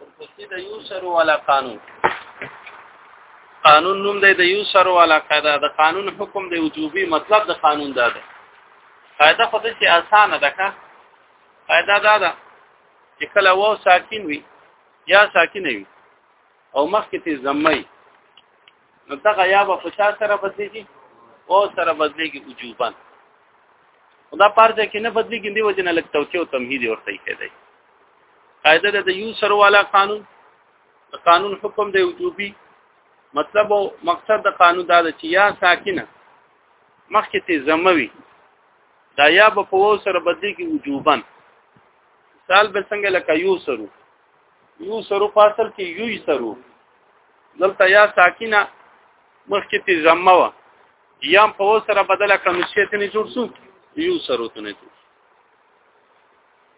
ورپسې د یو سر والا قانون قانون نوم دی د یو سر والا قاعده د قانون حکم دی وجوبي مطلب د قانون دا دی قاعده خو دې اسانه ده کا قاعده دا ده چې کله و ساکن وي یا ساکن وي او مخکې ته زمي نو دغه یا به فشار سره بدلېږي او سره بدلېږي وجوبا دا پارځه کې نه بدلېږي دی وجنه لک توکي او تمهید ورته کېدای قاعده د یو سر والا قانون د قانون حکم دی وجوبي مطلب او مقصد د قانون دا چې یا ساکنه مخکې ته زموي دا یا به په وو سره بدلېږي وجوبا مثال به څنګه لکه یو سرو یو سرو فاصل کې یو سرو دلته یا ساکینه مخکې تی زمه و یا په وسره بدل کړم چې ته نه جوړ شو یو سره ته نه جوړ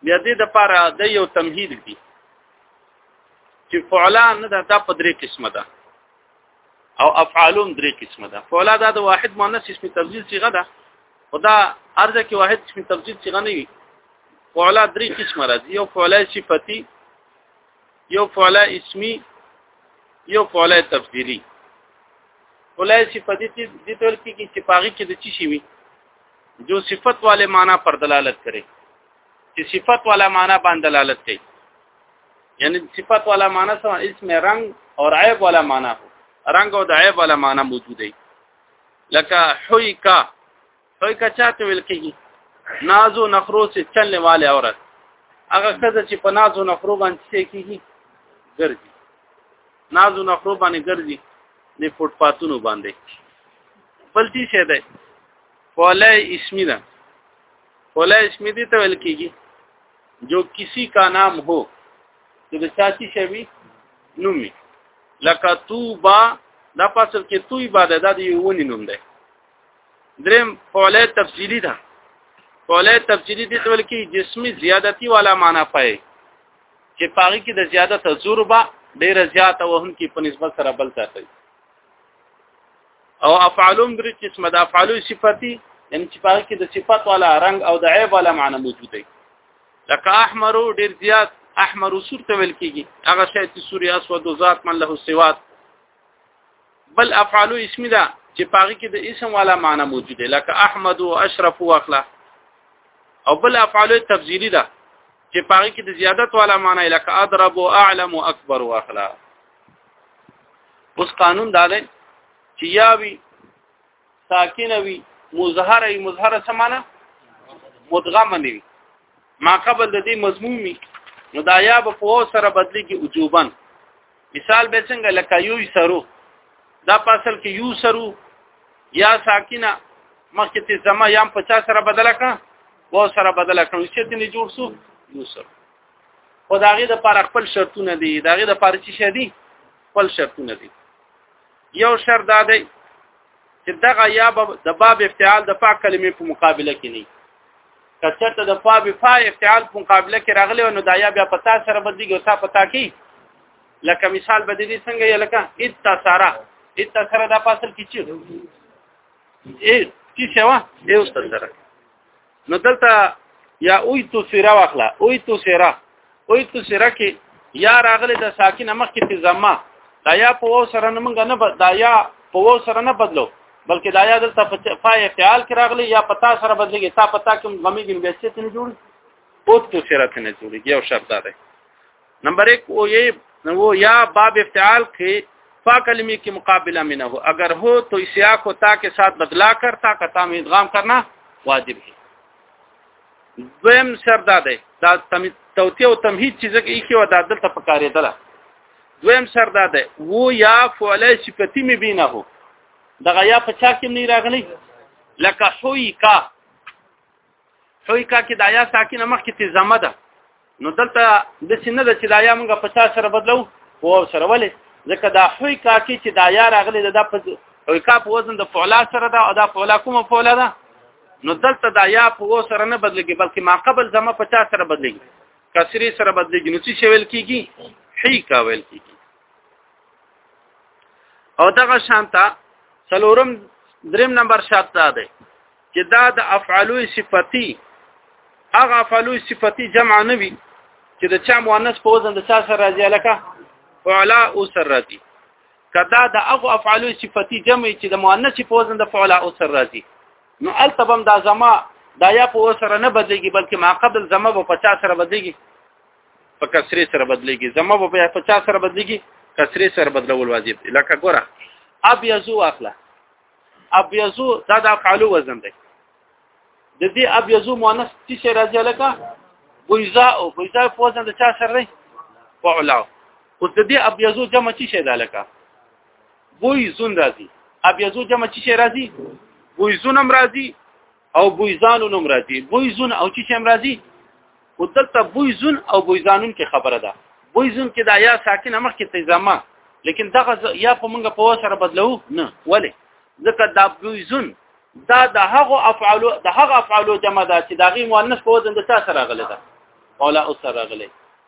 بیا دې د پاره د یو تمهید دی چې فعلا نه ده دا په درې قسمه ده او افعالون درې قسمه ده فعلا دا د واحد مؤنث اسم تبدیل صيغه ده خدا ارزه کې واحد اسم تبدیل صيغه نه وي فعلا درې قسمه راځي یو فعلا صفتی یو فعل اسمی یو فعل تفضیلی فعل صفتی دې تور کې کې چې پاغي کې د چی شي وي جو صفت والے معنی پر دلالت کوي چې صفت والا معنی باندې دلالت کوي یعنی صفت والا معنی سم اسم رنگ اور عیب والا معنی رنگ او د عیب والا معنی موجود دی لکه حیکا کوئی کچا ته ویل کېږي نازو نخرو چې چلنې والے عورت هغه ښځه چې په نازو نخرو باندې څه کېږي ګرځي نازو نخرو باندې ګرځي د فوټپاتونو باندې بلتی شه ده فولای اسمی ده فولای اسمی دي ته ویل کېږي جو کسی کا نام هو چې د چاچی شوی نومي لکه توبا دا پاسل کې توبا ده دا د یو ونی نوم ده دریم قوله تفصیلی ده قوله تفصیلی دي تول کې جسمی زیادتی والا معنا پای چې پاغي کې د زیادت تجربه ډیر زیات او هم کې په نسبت سره بل ساتي او افعالوم درې قسمه د افعالو صفاتی ان چې پاغي کې د صفات والا رنگ او د عیب والا معنا موجود دی لکه احمر ډیر زیات احمر سور ته ویل کیږي هغه شی چې سوري اسود ذات من له سواد بل افعال اسمی ده چې پاغي کې د اسم والا معنی موجود ده لکه احمد او اشرف او اخلا او بل افعال تفضیلی ده چې پاغي کې د زیادت والا معنی لکه اضرب او اعلم او اکبر او اخلا اوس قانون دا دی چې یاوی ساکن وي مظهر ای مظهر سمانه مدغم نه وي ما قبل د دې مضمومي نو دا یا په او سره بدلی کې وجوبن مثال به څنګه لکه یو سرو دا پاسل کې یو سرو یا ساکینه مخکې ته زما یا 50 سره بدل کړه و سره بدل کړو چې دې جوړ سو یو سرو او داغه د پر خپل شرطونه دي داغه د پر چې شدي خپل شرطونه دي یو شر دا دی چې دغه یا د باب افتعال د فا کلمې په مقابله کې نه کچته د فا به فا افتعال په مقابله کې راغلی نو دا یا بیا پتا سره بدلیږي او تا پتا کی لکه مثال بدلی څنګه یا لکه اتصارا اتصارا د فاصل کې چې اې چې شوا اې اتصارا نو دلته یا اوی تو سره واخلا اوی تو سره اوی تو سره کې یا راغله د ساکن مخ کې په زما دا یا په و سره نه مونږ نه دا یا په و سره نه بدلو بلکې دا یا دلته فای فعال کې راغلی یا پتا سره بدلږي تا پتا کوم غمی ګنګسته نه جوړ اوت تو سره نه جوړي یو شرط ده نمبر 1 او یې نو یا باب افتعال کې فا کلمې کې مقابله منه هو اگر هو تو اسیا کو تا کې ساتھ بدلا کرتا کتا میں ادغام کرنا واجب ہے دویم شرط دا دی دا توتی او تمهید چې ځکه یې کې ودا دلته پکارې دله دویم شرط دا دی وو یا فعل صفتی می بینه هو دغه یا په چا کې نه راغلی لکه حوی کا حویکا کې د یا ساکنه مخ کې تزمه ده نو دلته د سینه د چې د یا موږ په چا سره بدلو او سره ولې ځکه دا حویکا کې چې د یا راغلي د په حویکا په وزن د فعلا سره ده او دا فعلا کومه فعلا ده نو دلته دا یا په و سره نه بدلږي بلکې ما قبل زما په چا سره بدلږي کسری سره بدلږي نو څه شول کیږي حی کا ویل کیږي او دغه شانتا سلورم دریم نمبر شرط ده چې دا د افعالو صفتی هغه افعالو صفتی جمع نه وي چې د چا مؤنث په وزن د چا سره راځي لکه فعلا او سر راځي کدا د هغه افعالو صفتی جمع چې د مؤنث په وزن د فعلا او سر راځي نو التبم دا زما دا یا په سره نه بدلېږي بلکې ما قبل زما په 50 سره بدلېږي په کسرې سره بدلېږي زما په 50 سره بدلېږي کسرې سره بدلول واجب لکه ګوره اب یزو اخلا ابيزو دا د افعال وزن دی د دې ابيزو مؤنث چې سره راځي لکه بيزا او بيزا په وزن د چا سره دی فعلا او د دې ابيزو جمع چې شي دا لکه بوي زون راځي ابيزو جمع چې شي راځي بوي زون هم راځي او بویزانو نوم راځي بویزون او چې شم راځي او دلته بویزون او بویزانون کې خبره ده بویزون کې دا یا ساکن مخ کې تزما لیکن دغه یا په موږ په وسره بدلو نه ولی ځکه دا بویزون دا د هغه افعال د هغه افعال جمع ده چې دغه مؤنث په وزن د تاسو راغلی ده قولا او سره راغلی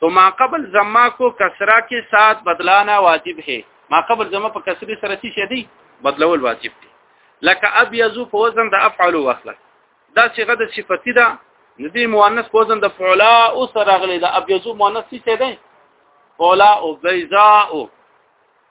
تو ما قبل زما کو کسرا کې سات بدلانا واجب ہے ما قبل زما په کسری سره څه شي دی بدلول واجب دی لکه ابيض په وزن د افعل واخله دا صيغه د صفتی ده ندی مؤنث په وزن د فعلا او سره غلي د ابيض مؤنث څه دی فعلا او بيضاء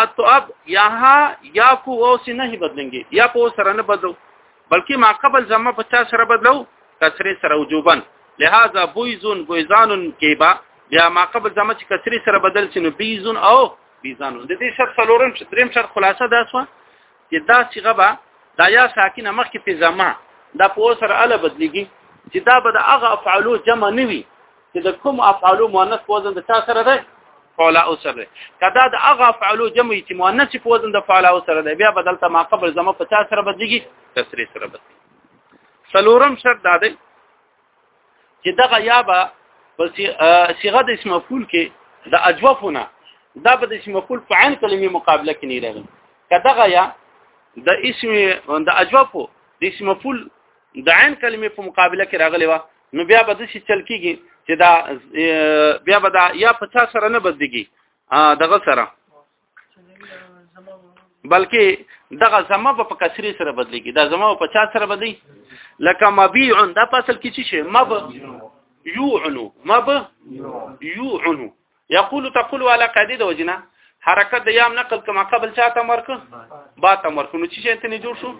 اتو اب یها یا کو او سی نه بدلنګي یا په سره نه بدلو بلکې ما قبل زما په چا سره بدلو کسری سره وجوبن لہذا بویزون بویزانون کیبا بیا ما قبل زما چې کسری سره بدل شنو بیزون او بیزانون د دې شرط څلورم دریم شرط خلاصه ده سو چې دا صيغه به دا یا ساکن مخ کې په زما دا په سره اله بدلږي چې دا به د هغه افعالو جمع نه وي چې د کوم افعال مؤنث په وزن د چا سره ده فعلا او سره کدا د هغه افعال جمع چې مؤنث په وزن د فعلا او سره ده بیا بدلته ما قبل زمو په چا سره بدلږي تسری سره بدلږي سلورم شرط دا دی چې دغه یا به په صيغه د اسم مفعول کې د اجوفونه دا به د اسم مفعول په عین کلمې مقابله کې نه راغلی کداغه یا د اسم د اجوفو د اسم مفعول د عین کلمې په مقابله کې راغلی و نو بیا به د شي چل کیږي چې دا بیا به دا یا په چا سره نه بدلږي دغه سره بلکې دغه زما په کسری سره بدلږي دا زما په چا سره بدلی لکه مبيع دا په اصل کې څه شي مب يوعنو مب يوعنو یقول تقول ولا قاعده د وجنه حرکت د یام نقل کما قبل چاته مرکو با ته مرکو نو چې شي ته نه جوړ شو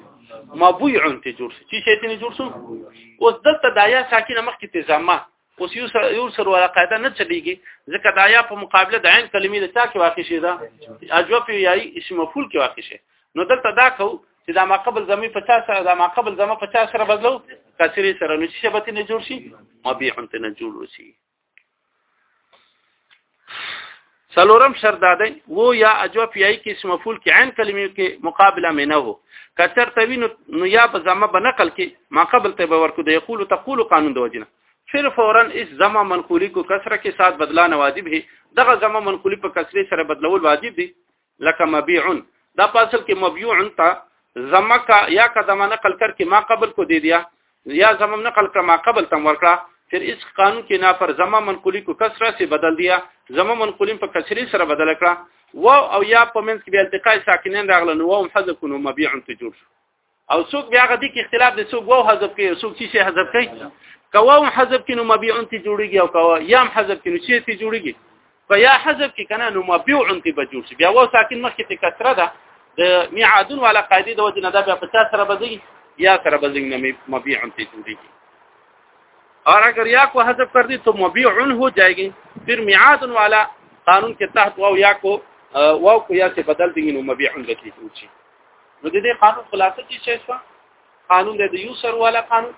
ما بوی عن ته جوړ شو چې شي ته نه جوړ شو اوس دلته دایا ساکینه مخ کې تزامه اوس یو سر یو سر ولا قاعده نه چلیږي ځکه دا یا په مقابله د عین کلمې د چا کې واقع شي دا اجوب یای اسم مفعول کې واقع شي نو دلته دا کو چې دا ما قبل زمي 50 سره دا ما قبل زمي 50 سره بدلو کثري سره نو چې شبته نه جوړ شي مبيع ته نه جوړ شي سلورم شرط دا دی وو یا اجو پی ای کې اسم مفعول کې عین کلمې کې مقابله مې نه وو کچر توی نو یا په زمه بنقل کې ما قبل ته ورکو دی یقول تقول قانون د وجنه فر فورا اس زمه منقولی کو کسره کې سات بدلانه واجب هي دغه زمه منقولی په کسره سره بدلول واجب دي لکه مبيع دا په اصل کې مبيوع ته زمکا یا قدمه نقل کر کې ما قبل کو دی دیا یا زمم نقل کړه ما قبل تم ورکړه پھر اس قانون کې نا پر زمم منقولی کو کسره سے بدل دیا زمم منقولی په کسری سره بدل کړه و او یا په منځ کې به التقاء ساکنین راغله نو و حذف نو مبيع ته جوړ شو او څوک بیا غدي کې اختلاف دي څوک وو حذف کوي څوک چې حذف کوي کوم حذف کې نو مبيعون ته جوړيږي او کوم يام حذف کې نو چې ته جوړيږي فيا حذف کې کنه نو مبيعون ته بجوړ شي بیا وو ساکن مخکې ته کثره ده د میعادون والا قاعده د وجه نه دا بیا په چا سره بځي یا سره بځي نه مبيع ته جوړيږي اور اگر یا کو حذف کر دی تو مبيع هو جائیږي پھر میعاد والا قانون کے تحت واو یا کو واو کو یا سے بدل دیں نو مبيع لکی جوړي نو د دې قانون خلاصه چې څه شو قانون د یو سر والا قانون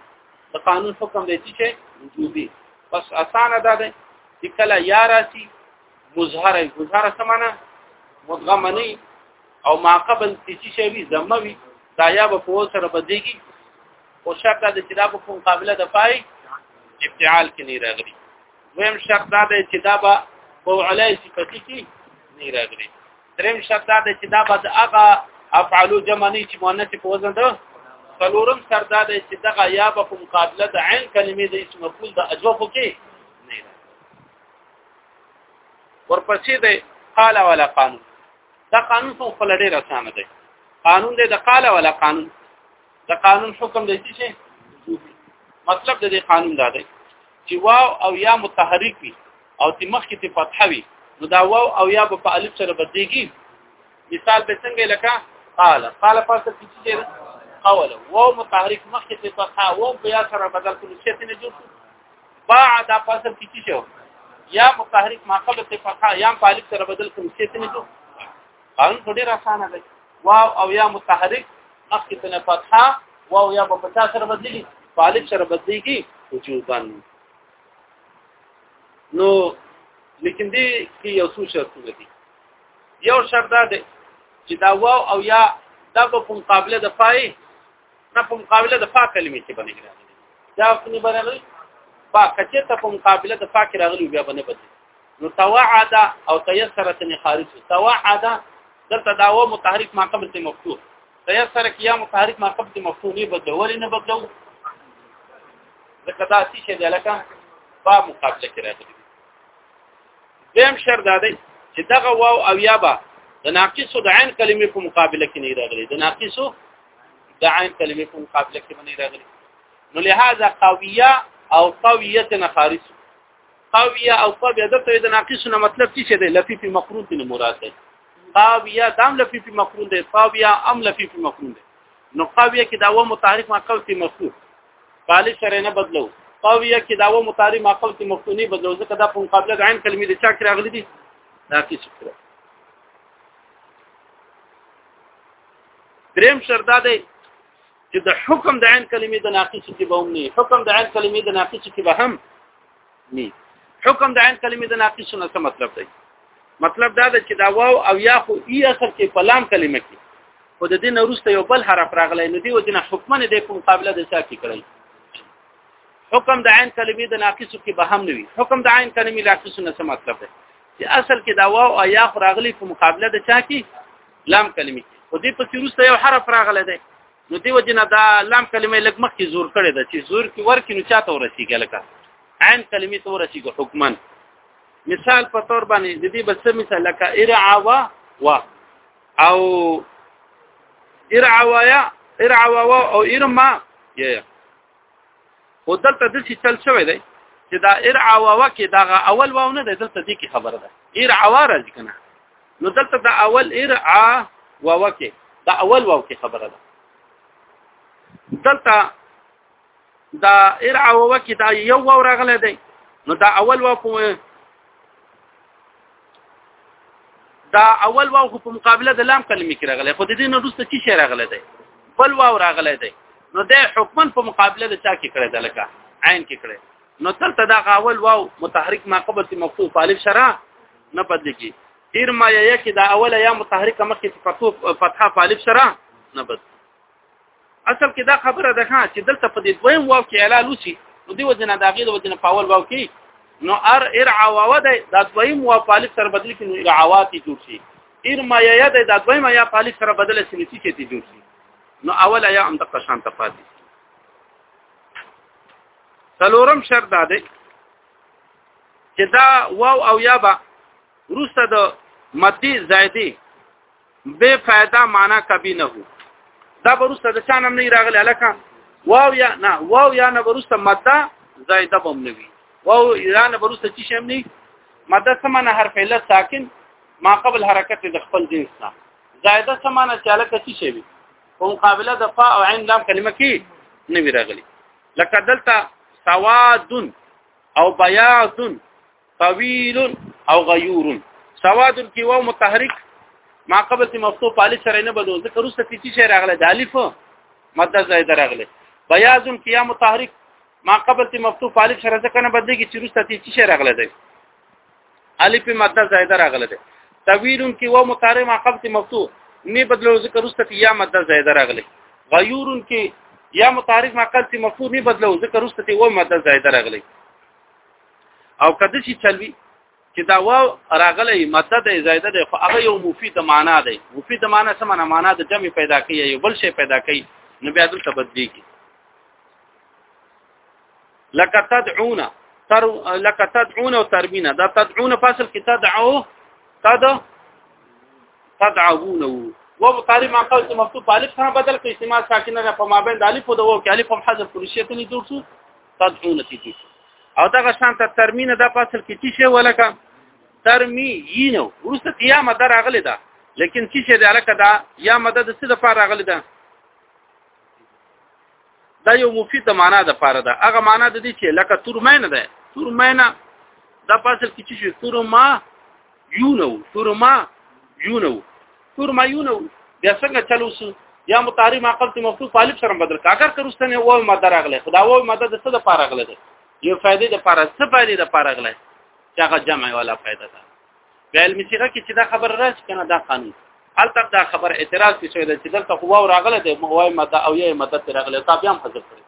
د قانون حکم دی چې وجوبي بس اسانه ده ده چې کله یا راسي مظهره مظهره سمانه مدغمنی او ما قبل چې شي وي زمه وي دا یا به په سره بدېږي او شرط د چې دا په مقابله د پای ابتعال کې نه راغلي ویم شرط دا دی چې دا به په علای صفتی کې نه راغلي دریم شرط دا دی چې دا به هغه افعال جمع نه چې مؤنث په وزن ده څلورم سر دا دی چې دغه یا به کوم قابله د عین کلمې د اسم مفعول د اجوفو کې نه ده ورپسې دی قال ولا قانون دا قانون خو خپل ډیر اسانه دی قانون دی د قال ولا قانون د قانون حکم دی چې مطلب د دې قانون دا دی چې واو او یا متحرک وي او چې مخکې ته فتحه وي نو دا واو او یا په الف سره بدلېږي مثال به څنګه لکه قال قال پاسه چې چې قول واو متحرک مخکې ته فتحه واو بیا سره بدل کړي چې څه نه جوړ بعد پاسه چې چې شو یا متحرک ما قبل ته فتحه یا په الف سره بدل کړي چې څه نه جوړ قانون ډېر اسانه دی واو او یا متحرک مخکې ته نه فتحه واو یا په پتا سره بدلی فالک سره بدلیږي وجوبا نو لیکن دې کې یو څه شرطونه دي یو شرط دا دی چې دا واو او یا دا په مقابله د فای نه په مقابله د فا کلمې کې باندې راغلي دا په باندې فا کچه ته په مقابله د فا کې راغلي بیا باندې بدلی نو توعد او تيسرت نه خارج توعد دلته دا و متحرک ما قبل ته مفتوح تيسر کیا متحرک ما قبل ته مفتوح نه بدلو ولې نه بدلو ځکه دا څه شي لکه با مقابله کې راځي دیم شر دا دی چې دغه واو او یا با د ناقصو د عین کلمې په مقابله کې نه راغلي د ناقصو د عین کلمې په مقابله کې نه راغلي نو لهدا قویه او قویه نه خارج قاویه او قاویه دته د ناقصونه مطلب څه دی لفیف مقرون دی مراد دی قاویه دام لفیف مقرون دی قاویه ام لفیف مقرون دی نو قاویه کې دا و متحرک ما قول کې مفتوح قال شرع نه بدلو قاویه کې دا و متحرک ما قول کې مفتوح نه بدلو ځکه دا په مقابله د عین کلمې د چا کې راغلي دي ناقص کړو دریم شرط دا دی چې د حکم د عین کلمې د ناقص کې به هم نه حکم د عین کلمې د ناقص کې به هم نه حکم د عین کلمې د ناقص نه څه مطلب دی مطلب دا ده چې دا واو او یا خو ای اصل کې په لام کلمه کې خو د دې نه وروسته یو بل حرف راغلی نو دی و دې نه حکم نه دی کوم مقابله د څه کې کړی حکم د عین کلمې د ناقص کې به هم نه وي حکم د عین کلمې ناقص نه څه مطلب دی چې اصل کې دا واو او یا خو راغلی په مقابله د چا کې لام کلمه خو دې په سیروسته یو حرف راغلی دی نو دی وجنه دا لام کلمه لګ مخ کې زور کړی دا چې زور کې ورکی نو چاته ورسیږي لکه عین کلمې ته ورسیږي حکما مثال په تور باندې د دې بس مثال لکه ارعوا وا او ارعوا یا ارعوا وا او ارما یا او دلته د څه چل شوی دی چې دا ارعوا وا کې دا اول واو نه دی دلته دې کې خبره ده ارعوا راځي کنه نو دلته دا اول ارعا ووکه دا اول ووکه خبره ده دلته دا ارعا ووکه دا یو وو راغله دی نو دا اول وو دا اول واو خو په مقابله د لام کلمې کې راغلی خو د دې نه وروسته چی شی راغلی دی بل واو راغلی دی نو د حکمن په مقابله د چا کې کړی دی لکه عین کې کړی نو تلته دا اول واو متحرک ما قبل مفتوح الف شرع نه بدل کی ډیر ما یا کې دا اوله یا متحرکه مخکې فتو فتحه فالف سره نه بدل اصل کې دا خبره ده چې دلته په دې دویم واو کې اعلان وسی نو دی وجنه دا غیر وجنه په اول واو کې نو ار ار عواو ده دا دویم واو فالف سره بدل کې نو عواتی جوړ شي ار ما یا ده دا دویم یا فالف سره بدل شي نتیجه ته جوړ شي نو اوله یا هم د قشان تفاضل څلورم شرط دا دی چې دا واو او یا با روسته د مدی زائدی بے فائدہ معنا کبی نه هو دا بروسته د چانم نه راغلی الکه واو یا نه واو یا نه بروسته ماده زائده بم نه وی واو یا نه بروسته چی شم نه ماده سمانه حرف علت ساکن ما قبل حرکت د خپل جنس نه زائده سمانه چې الکه چی شی وی په مقابله د فا او عین لام کلمه کې نه وی راغلی لکه دلته سواد او بياض طويل او غيور سواد کې واو متحرک ما قبل ته مفتوح پالي سره نه بدو ځکه روسته تیتی شي راغله د الف ماده زائد راغله بياض کې یا متحرک ما قبل ته مفتوح پالي سره ځکه نه بدلږي چې روسته تیتی شي راغله دی الف ماده زائده راغله ده تویل کی و متارم عقبت مفتوح نه بدلو ذکر است یا ماده زائده راغله غیور کی یا متعارف عقبت مفتوح نه بدلو ذکر است و ماده زائده راغله او کده شي چلوي چې دا واو راغلی ماده د زائده ده خو هغه یو مفید معنا ده مفید معنا څه معنا معنا د جمع پیدا کوي یو بل شی پیدا کوي نو بیا دلته بدلیږي لکه تدعون تر لکه تدعون او تربینا دا تدعون فاصل کې تدعو تد تدعون و په طالب ما قلت مکتوب الف سره بدل کې استعمال ساکنه نه په مابین د الف او د واو کې الف هم حذف کړی شي ته نه جوړ شو تدعون تي او دا شان ته ترمینه دا فاصل کې چې شی ولکه ترمی یینو ورسته قیامه در اغلی ده لیکن چې شی د الکه دا یا مدد څه د فار اغلی ده دا یو مفید معنا د پاره ده هغه معنا د دې چې لکه تور مینه ده تور مینه دا پاسل کې چې تور ما یونو تور ما یونو تور ما یونو بیا څنګه چلو سو یا متاری ما قلت مفتوح طالب سره بدل کا اگر کرستنه و ما دراغله خدا و ما د څه د پاره غله ده یو فائدې د پاره څه فائدې د پاره غله چې هغه جمع ولا فائدہ ده په علم صيغه کې چې دا خبر راځي کنه دا قانون البته دا خبر اعتراض کې شوی دی چې دلته خو واو راغله د موای ماده او یې ماده تر راغله تا بیا هم حذف کړی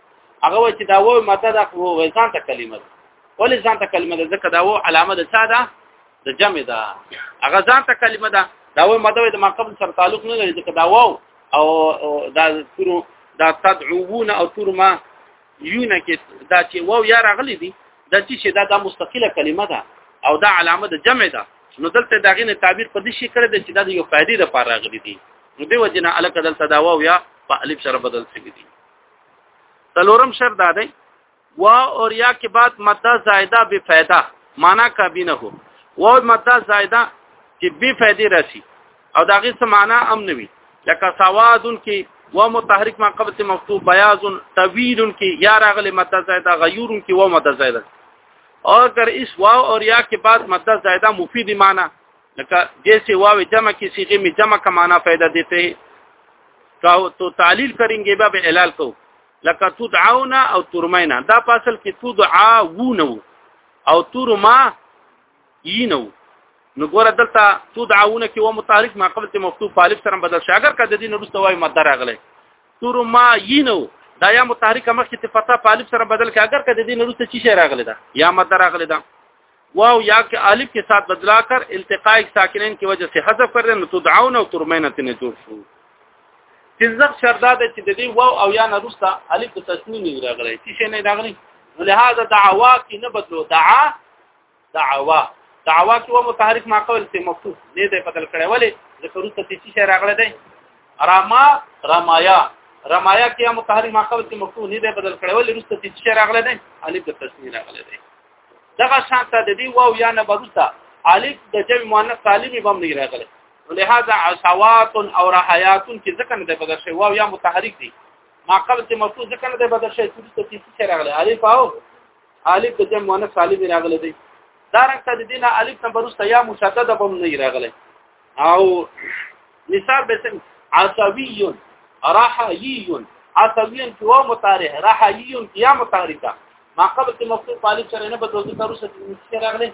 هغه وایي چې دا وو ماده د خو وزن ته کلمه ده ولې ځان ته کلمه ده ځکه دا وو علامه ده ساده د جمع ده هغه ځان ته کلمه ده دا وو ماده د مقام سره تعلق نه لري ځکه دا وو او دا تورو دا تدعوون او تور ما یونه کې دا چې وو یا راغلي دي د څه شي دا د مستقله کلمه ده او دا علامه د جمع ده نو دلته دا غینه تعبیر په دې شي کړی دی چې دا یو فائدې د پاره راغلي دي نو دی وجنه الک دلته دا واو یا په الف سره بدل شي دي تلورم شر دا دی وا اور یا کې بعد ماده زائده به فائدہ معنا کا بینه هو و ماده زائده چې به فائدې راشي او دا غي سمانا ام نوي لکه سوادن کې و متحرک ما قبل مفتوح بیاض طویل کې یا راغله مد زائده غیور کې و مد زائده اور اگر اس واو اور یا کے بعد مد زائده مفید معنی لکه جیسے واو جمع کی صیغه میں جمع کا معنی پیدا دیتے ہیں تو تعلیل کریں گے باب علال کو لکه تدعون او ترمینا دا پاسل کې تدعا وو نو او ترما ینو نو ګوره دلته تدعون کې و متعارف ما قبل ته مفتوح فالف سره بدل شي اگر کده دین وروسته وای ماده راغله تور ما ینو دا یا متحرک مخ کې فتح فالف سره بدل کې اگر کده دین وروسته چی شي راغله دا یا ماده راغله دا واو یا کې الف کې سات بدلا کر التقاء ساکنین کی وجہ سے حذف کر دین تدعون او ترمینت نه جوړ شو تزق شردا د چې د دې واو او یا نه روسته الف تسنین راغله چی شي نه راغله لهذا دعوا کې نه بدلو دعا دعوا دعوا کې و متحرک ما قول سي مفتوح نه دی بدل کړي ولی ذکر ته تیسی شي راغله دی راما رمایا رمایا کې متحرک ما قول سي مفتوح نه دی بدل کړي ولی رسته تیسی شي راغله دی الف د تسنی راغله دی دغه شانته د دې واو یا نه بروسه الف د جمع مؤنث سالم هم نه راغله ولهذا عصوات او رحيات کې ځکه نه د بدل شي واو یا متحرک دي ما قبل چې مفعول ځکه نه د بدل شي چې څه څه راغله الف او الف د جمع مؤنث سالم راغلی دی دا رنګ ته د دینه الف نمبر واست یا مشدده بم نه راغلی او مثال به سم عصبي رحيي عصبي هو متارح رحيي یا متارکه ما قبل کې مفصول طالب سره نه بدلو ته روسه کې راغلی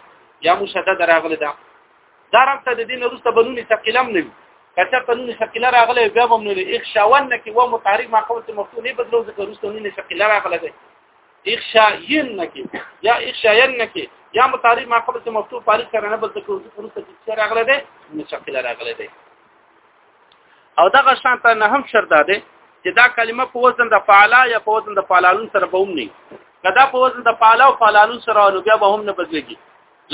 یا مشدد راغلی دا دا رب ته د دین روسه بنونی ثقلم نه کته قانون ثقله راغلی بیا هم نه اخشاون کې و متحرک ما قبل کې مفصول نه بدلو ځکه روسه نه ثقله راغلی دی اخشاینک یا اخشاینک یا متعارف ما قبل ته مفتوح فارغ سره نه بل څه کوو پرو ته چې راغله ده نو شکل راغله ده او دغه شان ته نه هم شرط ده چې دا کلمه په وزن د فعلا یا په وزن د فعلالون سره به هم نه کدا په وزن د فعلا او فعلالون سره نو بیا به هم نه بدلږي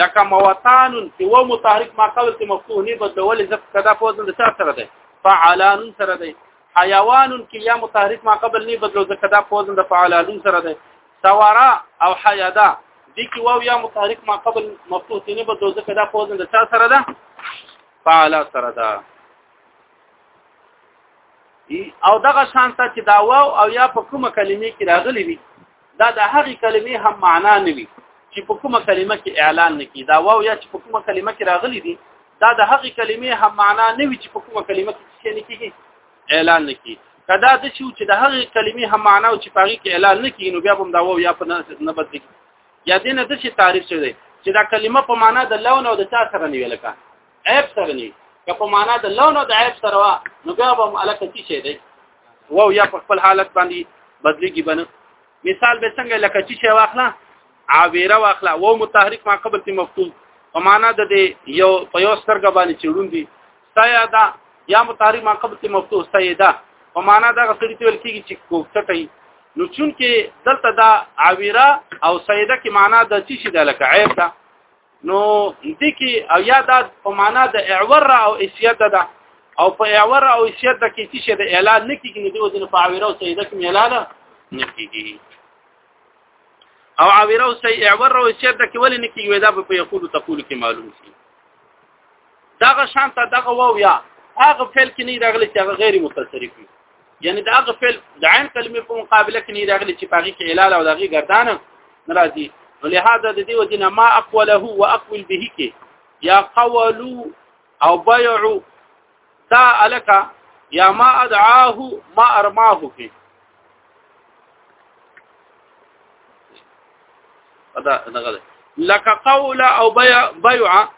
لکه موتان چې و متحرک ما قبل ته مفتوح نه بدلول ځکه کدا په وزن د چا سره ده فعلالون سره ده حیوان کې یا متحرک ما قبل نه بدلو ځکه دا په وزن د فعالالون سره ده سوارا او حیادا دي کې واو یا متحرک ما قبل مفتوح نه بدلو ځکه دا په وزن د چا سره ده فعالا سره ده او دغه شانته چې دا واو او یا په کومه کلمې کې راغلي وي دا د هغې کلمې هم معنا نه وي چې په کومه کلمه کې اعلان نکي دا واو یا چې په کومه کلمه کې راغلي دي دا د هغې کلمې هم معنا نه وي چې په کومه کلمه کې څه نه کیږي اعلان نکي کدا د شو چې د هغې کلمې هم معنا او چې په هغې کې اعلان نکي نو بیا هم دا واو یا په نه بدلي یا دې نه د شي تعریف شوی چې دا کلمه په معنا د لون او د چا سره نیول کا عیب سره نه که په معنا د لون او د عیب سره وا نو بیا به ملکه څه شي دی وو یا په خپل حالت باندې بدلیږي بنه مثال به څنګه لکه چې شی واخلا عابره واخلا وو متحرک ما قبل تی مفتوح په معنا د دې یو په یو سترګ باندې چړون دي سیدا یا متحرک ما قبل تی مفتوح سیدا په معنا دا غسړی تل کیږي چې کوټټي نو چون کې دلته دا عابره او سیدا کې معنا د چی شی د لکه عیب ده نو دې کې او یا دا په معنا د اعور او اسیت ده او په اعور او اسیت ده کې چې د اعلان نکېږي نو د وزن په عوره او سیده کې اعلان نکېږي او عوره او سی اعور او اسیت ده کې ولې نکېږي دا په یقول تقول کې معلوم شي دغه شانته دغه واو یا هغه فعل کې نه راغلی چې هغه غیر متصرف وي یعنی دا هغه فعل د عین کلمې په مقابله کې نه راغلی چې پاږي کې علال او دغه گردان ناراضي نو لهدا د دې وجنه ما اقوله واقول به کې یا قولو او بيعوا دا الک یا ما ادعاه ما ارماه کې دا دغه لك قول او بيع بيع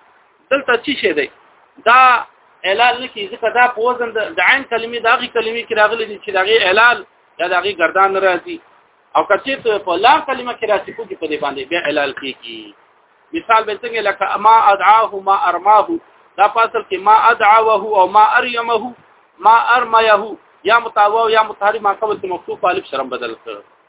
دلته چی شي دی دا اعلان نکي ځکه دا په وزن د عین کلمې د هغه کلمې کې راغلي دي چې دغه اعلان یا دغه گردان راځي او کچې ته په لا کلمه کې راځي کوږي په دې باندې بیا اعلان کیږي مثال به څنګه لکه ما ادعاه ما ارماه دا فاصل کې ما ادعاه او ما اريمه ما ارميه یا متاوا یا متحرم ما قبل کې مفتوح الف سره بدل کړ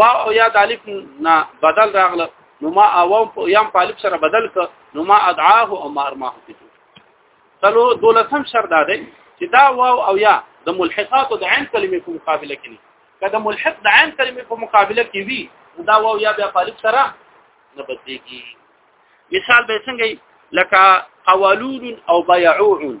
واو یا د الف نه بدل راغله نو ما او یم په الف سره بدل ک نو ما ادعاه او ما ارماه کیږي تلو دولسم شر دا دی چې دا واو او یا د ملحقات د عین کلمې په مقابله کې نه کله ملحق د عین کلمې په مقابله کې وي دا واو یا بیا په الف سره نه بدلېږي مثال به څنګه لکه قوالون او بيعون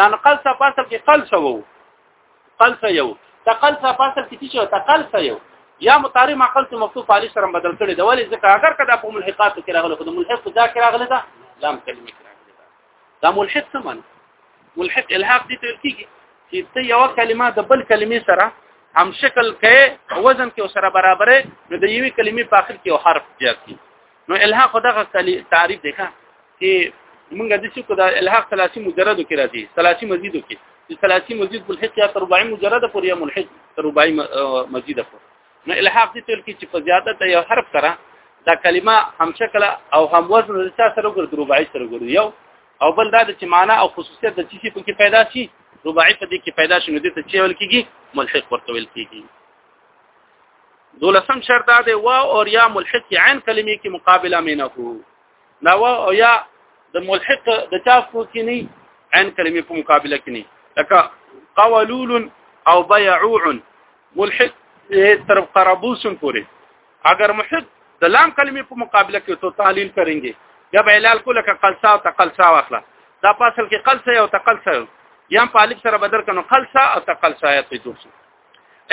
لان قلصه په اصل کې قلصه وو قلصه یو تقلصه په اصل کې چې تقلصه یو یا متعارف عقل ته مفتوح علی سره بدل کړي دا ولې ځکه اگر کدا په ملحقات کې راغله خو ملحق دا کې راغله دا لام کلمه کې راغله دا ملحق څه معنی ملحق الحاق دي تل کېږي چې ته یو کلمه د بل کلمې سره هم شکل کې وزن کې سره برابرې نو د یوې کلمې په اخر کې یو حرف زیات کیږي نو الحاق دغه تعریف دی ښه چې موږ د څه کو د الحاق ثلاثي مجرد کې راځي ثلاثي مزید کې چې ثلاثي مزید ملحق یا رباعي مجرد پر یا ملحق رباعي مزید پر نو الحاق دي تل کې چې په زیاته ته یو حرف سره دا کلمه هم شکل او هم وزن د چا سره ګرځي رباعي سره ګرځي یو او بل دا چې معنا او خصوصیت د چی په کې پیدا شي رباعي په دې کې پیدا شي نو د ته چې ول کېږي ملحق ورته ول کېږي دولسم شرط دا دی وا او یا ملحق عین کلمې کې مقابله مینه کو دا وا او یا د ملحق د چاف کو کې نه عین کلمې په مقابله کې نه لکه قولول او بيعوع ملحق تر قربوس پورې اگر محق د لام کلمې په مقابله کې تو تعلیل کرانګي یا به اعلان کو لکه قلصا او تقلصا واخله دا په اصل کې قلصه او تقلصه یا په الف سره بدل کنو قلصه او تقلصه یا تجوسه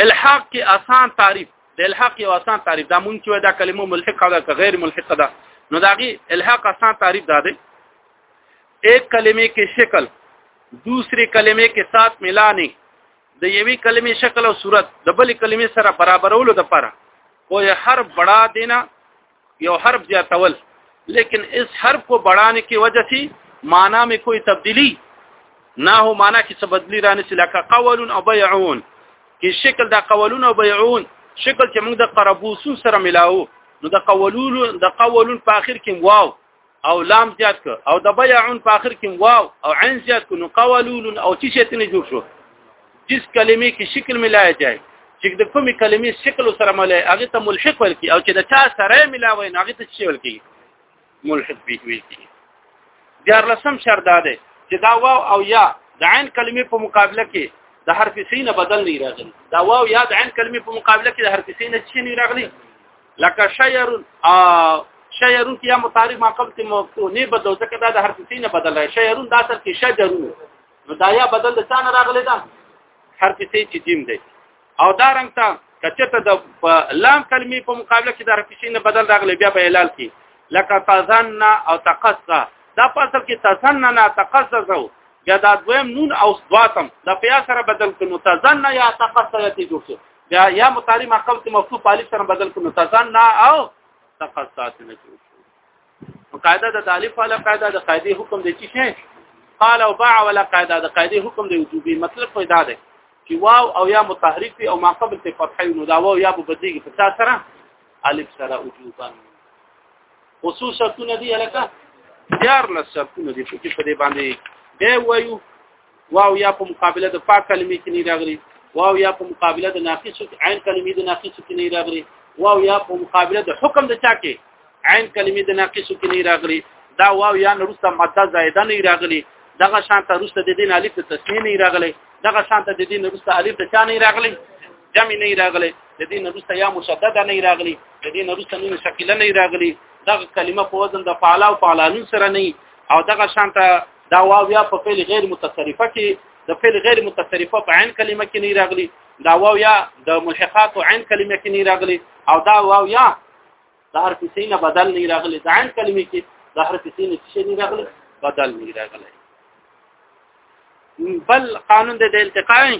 الحاق کې آسان تعریف د الحاق یو آسان تعریف دا مونږ چې دا کلمه ملحقه ده که غیر ملحقه ده نو دا غي الحاق آسان تعریف دا دی ایک کلمه کې شکل دوسری کلمه کې سات ملانه د یوې کلمې شکل او صورت د بلې کلمې سره برابرولو لپاره کوئی حرف بڑا دینا یو حرف زیاتول لیکن اس حرف کو بڑھانے کی وجہ سے معنی میں کوئی تبدیلی نہ ہو معنی کی تبدیلی رانی سے لکا قول او بیعون کی شکل دا قولون او بیعون شکل چې موږ د قربوسون سره ملاو نو د قولون د قولون په اخر کې واو او لام زیات ک او د بیعون په اخر کې واو او عین زیات ک نو قولول او چې شته نه جوړ شو جس کلمې کې شکل ملای جای چې د کومې کلمې شکل سره ملای هغه ته ملحق ول کی او چې د چا سره ملاوي هغه ته شی ول کی ملحق به وی کی دیار لسم شر داده چې دا واو او یا د عین کلمې په مقابله کې د حرف سینه بدل نه راغلی دا واو یا د عین کلمې په مقابله کې د حرف سینه چې نه راغلی لکه شعر شعرون کې یا متعارف ما قبل کې مفتوح نه بدل ځکه دا د حرف سین نه بدل راځي شعرون دا اصل کې شجرون نو دا یا بدل د څان راغلی دا حرف سین چې جیم دی او دا رنګ ته کچته د لام کلمې په مقابله کې د حرف سین نه بدل راغلی بیا په اعلان کې لکه تزن او تقصا دا په اصل کې تزن نه تقصا زو بیا دا دویم نون او دواتم د بیا سره بدل کړو تزن یا تقصا یې جوړ شو یا یا متعالی ما قبل مفتوح پالیس سره بدل کو متزنا او تفسات نه شو قاعده د الف ولا قاعده د قاعده حکم دی چې شي قال او باع ولا قاعده د قاعده حکم دی وجوبي مطلب پیدا دی چې واو او یا متحرک او ما قبل ته فتحه نو دا واو یا په بدیږي په تاسو سره الف سره وجوبا خصوصتونه دي الکه یار لسبتونه دي چې په دې باندې دی وایو واو یا په مقابله د فا کلمې کې نه راغلي واو یا په مقابله د ناقص عین کلمې د ناقص کې نه راغلي واو یا په مقابله د حکم د چا کې عین کلمې د ناقص کې نه راغلي دا واو یا نرسته ماده زائده نه راغلي دغه شان ته رسته د دین الف د تسنیه نه راغلي دغه شان ته د دین رسته الف د چا نه راغلي جمع نه راغلي د دین رسته یا مشدده نه راغلي د دین رسته نون شکل نه راغلي دغه کلمه په وزن د فعلا او فعلانون سره نه او دغه شان ته دا واو یا په فعل غیر متصرفه کې د فعل غیر متصرفه په عین کلمه کې نه راغلي دا واو یا د ملحقات عین کلمه کې نه راغلي او دا واو یا د حرف سینه بدل نه راغلي د عین کلمه کې د حرف سینه څه نه راغلي بدل نه راغلي بل قانون د التقاء